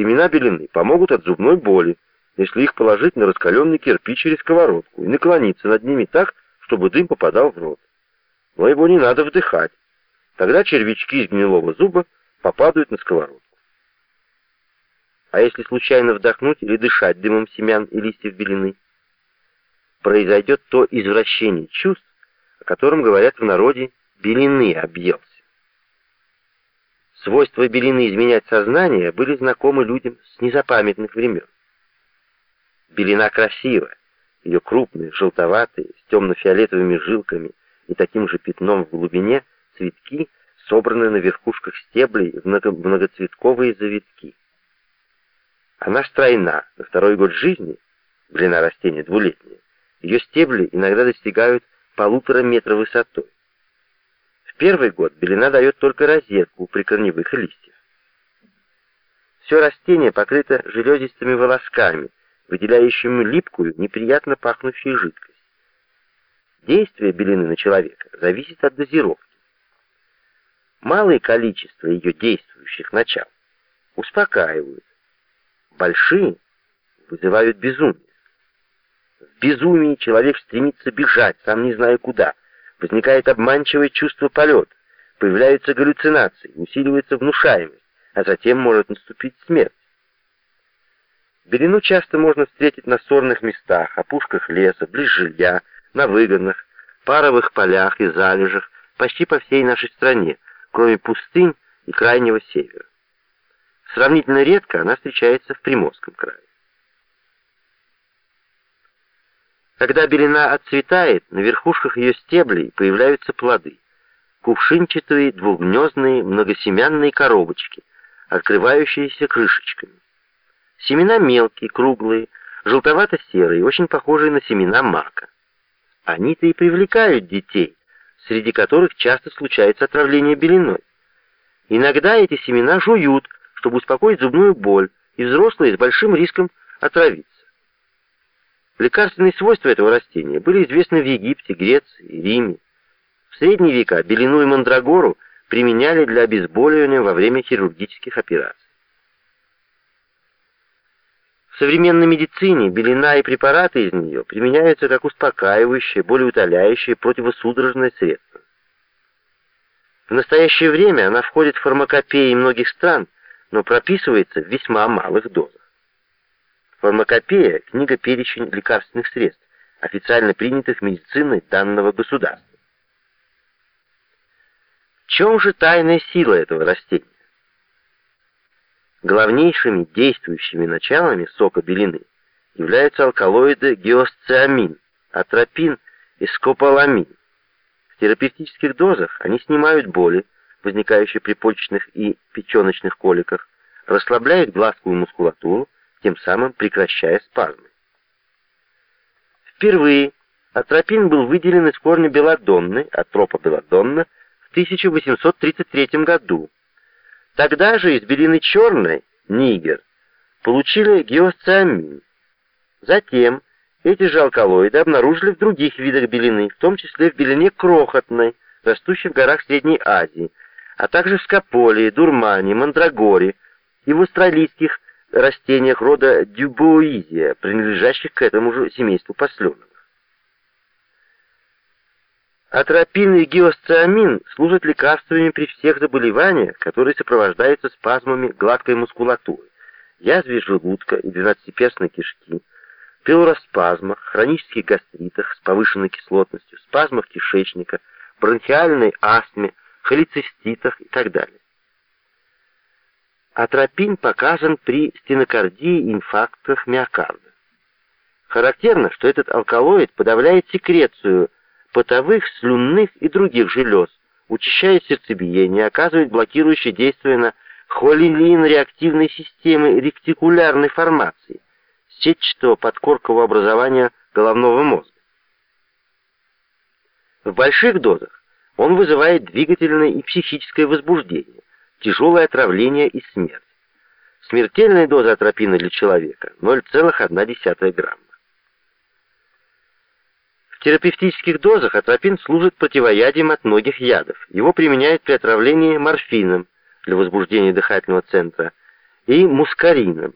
Семена белины помогут от зубной боли, если их положить на раскаленный кирпич или сковородку и наклониться над ними так, чтобы дым попадал в рот. Но его не надо вдыхать. Тогда червячки из гнилого зуба попадают на сковородку. А если случайно вдохнуть или дышать дымом семян и листьев белины, произойдет то извращение чувств, о котором говорят в народе «белины объелся». Свойства белины изменять сознание были знакомы людям с незапамятных времен. Белина красива, ее крупные, желтоватые, с темно-фиолетовыми жилками и таким же пятном в глубине цветки собраны на верхушках стеблей в много многоцветковые завитки. Она стройна, на второй год жизни, длина растения двулетняя, ее стебли иногда достигают полутора метра высотой. Первый год белина дает только розетку при корневых листьях. Все растение покрыто железистыми волосками, выделяющими липкую, неприятно пахнущую жидкость. Действие белины на человека зависит от дозировки. Малое количество ее действующих начал успокаивают, большие вызывают безумие. В безумии человек стремится бежать, сам не зная куда. Возникает обманчивое чувство полета, появляются галлюцинации, усиливается внушаемость, а затем может наступить смерть. Белину часто можно встретить на сорных местах, опушках леса, близ жилья, на выгонах, паровых полях и залежах почти по всей нашей стране, кроме пустынь и крайнего севера. Сравнительно редко она встречается в Приморском крае. Когда белина отцветает, на верхушках ее стеблей появляются плоды. Кувшинчатые, двухгнездные, многосемянные коробочки, открывающиеся крышечками. Семена мелкие, круглые, желтовато-серые, очень похожие на семена мака. Они-то и привлекают детей, среди которых часто случается отравление белиной. Иногда эти семена жуют, чтобы успокоить зубную боль, и взрослые с большим риском отравиться. Лекарственные свойства этого растения были известны в Египте, Греции Риме. В средние века белину и мандрагору применяли для обезболивания во время хирургических операций. В современной медицине белина и препараты из нее применяются как успокаивающее, болеутоляющее, противосудорожное средство. В настоящее время она входит в фармакопеи многих стран, но прописывается в весьма малых дозах. Фармакопея – книга-перечень лекарственных средств, официально принятых медициной данного государства. В чем же тайная сила этого растения? Главнейшими действующими началами сока белины являются алкалоиды гиосциамин, атропин и скополамин. В терапевтических дозах они снимают боли, возникающие при почечных и печеночных коликах, расслабляют глазковую мускулатуру, тем самым прекращая спазмы. Впервые атропин был выделен из корня белодонны, атропа белодонна, в 1833 году. Тогда же из белины черной, нигер, получили геосциамин. Затем эти же алкалоиды обнаружили в других видах белины, в том числе в белине крохотной, растущей в горах Средней Азии, а также в скополии, дурмане, мандрагоре и в австралийских растениях рода дюбоизия, принадлежащих к этому же семейству посленовых. Атропин и гиосциамин служат лекарствами при всех заболеваниях, которые сопровождаются спазмами гладкой мускулатуры, язве желудка и двенадцатиперстной кишки, пилороспазмах, хронических гастритах с повышенной кислотностью, спазмах кишечника, бронхиальной астме, холециститах и так далее. Атропин показан при стенокардии инфарктах миокарда. Характерно, что этот алкалоид подавляет секрецию потовых, слюнных и других желез, учащает сердцебиение, оказывает блокирующее действие на холилин-реактивной системы ректикулярной формации, сетчатого подкоркового образования головного мозга. В больших дозах он вызывает двигательное и психическое возбуждение, тяжелое отравление и смерть. Смертельная доза атропина для человека 0,1 грамма. В терапевтических дозах атропин служит противоядием от многих ядов. Его применяют при отравлении морфином для возбуждения дыхательного центра и мускарином,